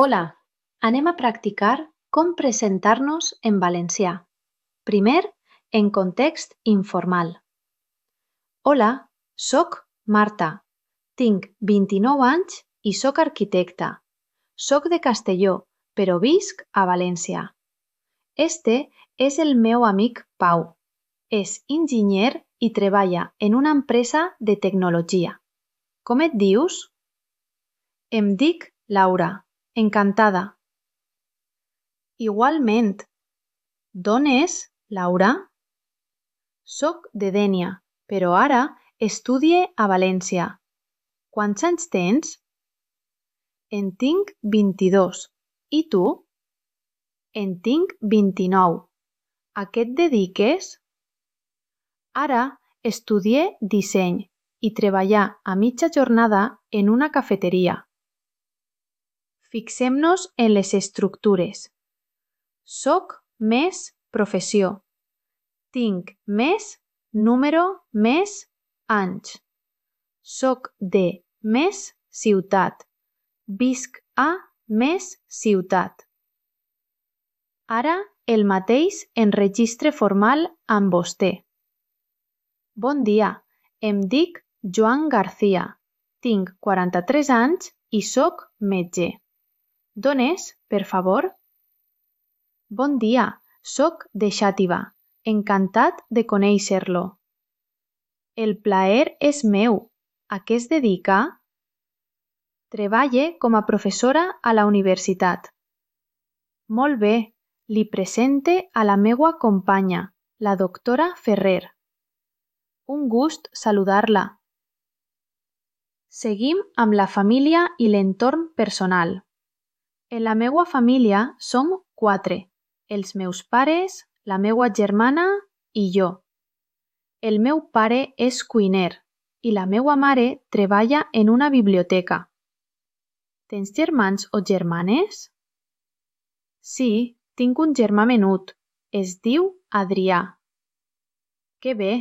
Hola, anem a practicar com presentar-nos en valencià. Primer, en context informal. Hola, soc Marta, tinc 29 anys i soc arquitecta. Soc de Castelló, però visc a València. Este és el meu amic Pau. És enginyer i treballa en una empresa de tecnologia. Com et dius? Em dic Laura. Encantada. Igualment. D'on és, Laura? Soc de Dénia, però ara estudie a València. Quants anys tens? En tinc 22. I tu? En tinc 29. A què et dediques? Ara estudie disseny i treballar a mitja jornada en una cafeteria. Fixem-nos en les estructures. Soc més professió. Tinc més número més anys. Soc de més ciutat. Visc a més ciutat. Ara el mateix en registre formal amb vostè. Bon dia, em dic Joan García. Tinc 43 anys i soc metge. D'on és, per favor? Bon dia, soc de Xàtiva. Encantat de conèixer-lo. El plaer és meu. A què es dedica? Treballe com a professora a la universitat. Molt bé, li presente a la meua companya, la doctora Ferrer. Un gust saludar-la. Seguim amb la família i l'entorn personal. En la meua família som quatre: els meus pares, la meua germana i jo. El meu pare és cuiner i la meua mare treballa en una biblioteca. Tens germans o germanes? Sí, tinc un germà menut. Es diu Adrià. Que bé!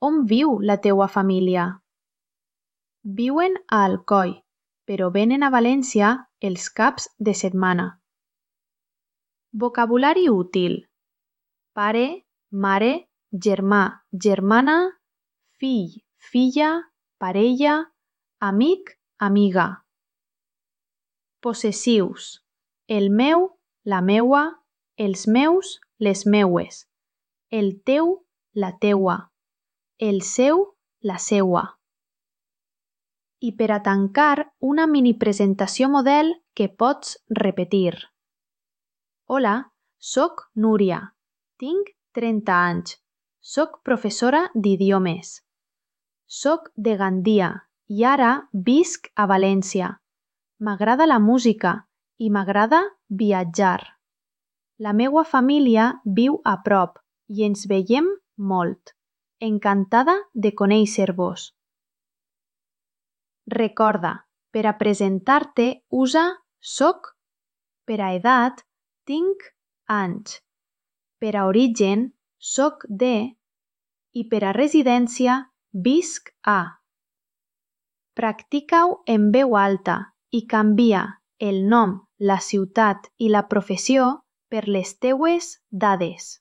On viu la teua família? Viuen a Alcoi, però venen a València els caps de setmana. Vocabulari útil: pare, mare, germà, germana, fill, filla, parella, amic, amiga. Possessius: el meu, la meua, els meus, les meues, el teu, la teua, el seu, la seua. I per a tancar, una mini presentació model que pots repetir. Hola, soc Núria. Tinc 30 anys. Soc professora d'idiomes. Soc de Gandia i ara visc a València. M'agrada la música i m'agrada viatjar. La meua família viu a prop i ens veiem molt. Encantada de conèixer-vos. Recorda, per a presentar-te usa soc, per a edat tinc anys, per a origen soc de i per a residència visc a. Practica-ho en veu alta i canvia el nom, la ciutat i la professió per les teues dades.